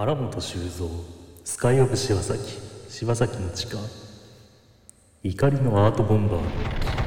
原本修造スカイ・オブ・柴崎柴崎の地下怒りのアートボンバー。